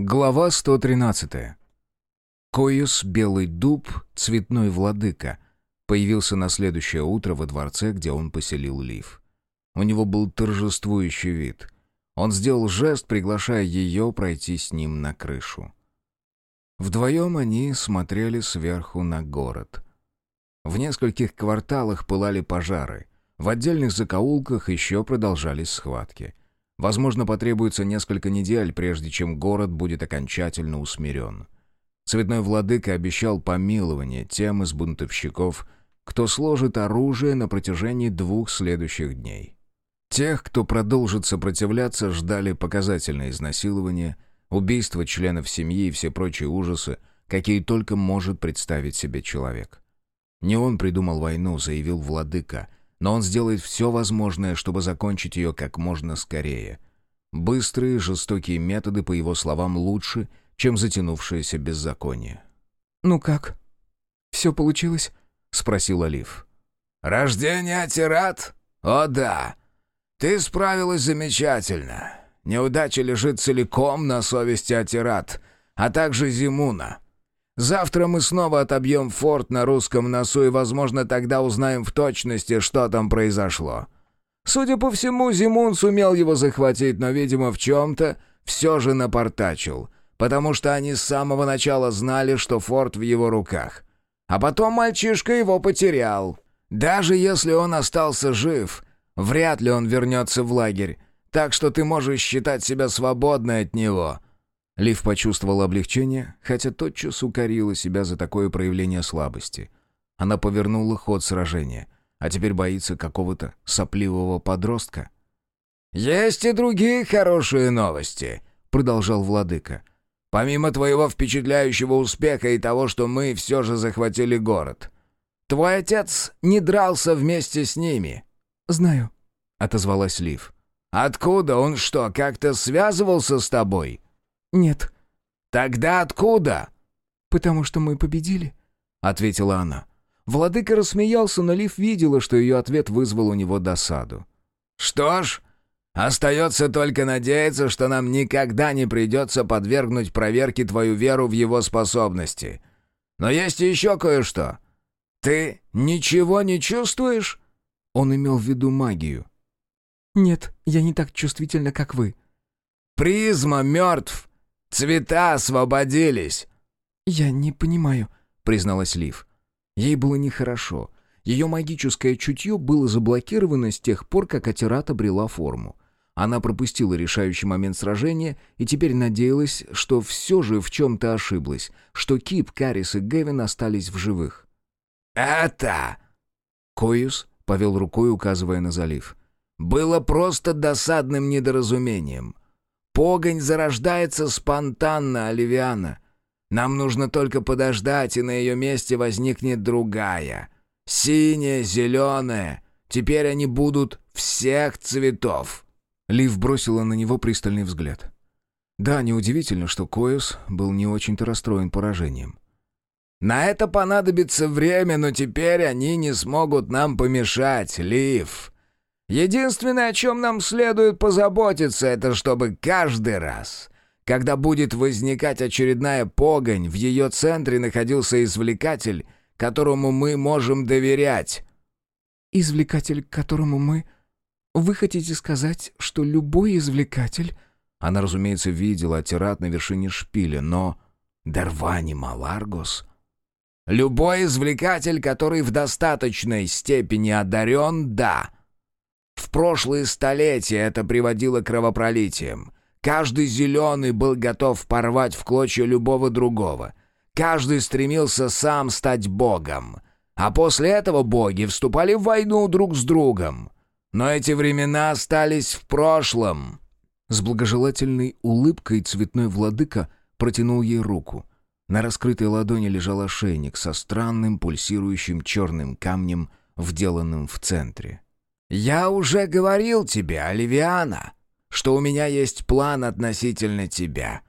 Глава 113. Коюс, белый дуб, цветной владыка, появился на следующее утро во дворце, где он поселил Лив. У него был торжествующий вид. Он сделал жест, приглашая ее пройти с ним на крышу. Вдвоем они смотрели сверху на город. В нескольких кварталах пылали пожары. В отдельных закоулках еще продолжались схватки. Возможно, потребуется несколько недель, прежде чем город будет окончательно усмирен. Цветной владыка обещал помилование тем из бунтовщиков, кто сложит оружие на протяжении двух следующих дней. Тех, кто продолжит сопротивляться, ждали показательное изнасилование, убийство членов семьи и все прочие ужасы, какие только может представить себе человек. Не он придумал войну, заявил владыка, но он сделает все возможное, чтобы закончить ее как можно скорее. Быстрые, жестокие методы, по его словам, лучше, чем затянувшееся беззаконие. «Ну как? Все получилось?» — спросил Олив. «Рождение Атират? О да! Ты справилась замечательно. Неудача лежит целиком на совести Атират, а также Зимуна. Завтра мы снова отобьем форт на русском носу и, возможно, тогда узнаем в точности, что там произошло. Судя по всему, Зимун сумел его захватить, но, видимо, в чем-то все же напортачил, потому что они с самого начала знали, что форт в его руках. А потом мальчишка его потерял. Даже если он остался жив, вряд ли он вернется в лагерь, так что ты можешь считать себя свободной от него». Лив почувствовала облегчение, хотя тотчас укорила себя за такое проявление слабости. Она повернула ход сражения, а теперь боится какого-то сопливого подростка. «Есть и другие хорошие новости», — продолжал владыка. «Помимо твоего впечатляющего успеха и того, что мы все же захватили город. Твой отец не дрался вместе с ними». «Знаю», — отозвалась Лив. «Откуда он что, как-то связывался с тобой?» «Нет». «Тогда откуда?» «Потому что мы победили», — ответила она. Владыка рассмеялся, но Лив видела, что ее ответ вызвал у него досаду. «Что ж, остается только надеяться, что нам никогда не придется подвергнуть проверке твою веру в его способности. Но есть еще кое-что. Ты ничего не чувствуешь?» Он имел в виду магию. «Нет, я не так чувствительна, как вы». «Призма мертв. Цвета освободились!» «Я не понимаю», — призналась Лив. Ей было нехорошо. Ее магическое чутье было заблокировано с тех пор, как Атират обрела форму. Она пропустила решающий момент сражения и теперь надеялась, что все же в чем-то ошиблась, что Кип, Карис и Гевин остались в живых. «Это...» Коюс повел рукой, указывая на залив. «Было просто досадным недоразумением. Погонь зарождается спонтанно, Оливиана. Нам нужно только подождать, и на ее месте возникнет другая. Синяя, зеленая. Теперь они будут всех цветов». Лив бросила на него пристальный взгляд. Да, неудивительно, что Коэс был не очень-то расстроен поражением. «На это понадобится время, но теперь они не смогут нам помешать, Лив. Единственное, о чем нам следует позаботиться, это чтобы каждый раз, когда будет возникать очередная погонь, в ее центре находился извлекатель, которому мы можем доверять». «Извлекатель, которому мы...» «Вы хотите сказать, что любой извлекатель...» Она, разумеется, видела атират на вершине шпиля, но... Дарвани Маларгос... Любой извлекатель, который в достаточной степени одарен, да. В прошлые столетия это приводило к кровопролитиям. Каждый зеленый был готов порвать в клочья любого другого. Каждый стремился сам стать богом. А после этого боги вступали в войну друг с другом. Но эти времена остались в прошлом. С благожелательной улыбкой цветной владыка протянул ей руку. На раскрытой ладони лежал ошейник со странным пульсирующим черным камнем, вделанным в центре. «Я уже говорил тебе, Оливиана, что у меня есть план относительно тебя.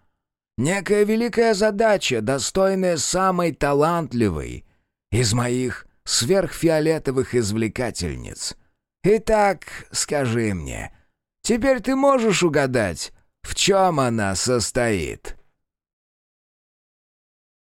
Некая великая задача, достойная самой талантливой из моих сверхфиолетовых извлекательниц. Итак, скажи мне, теперь ты можешь угадать, в чем она состоит?»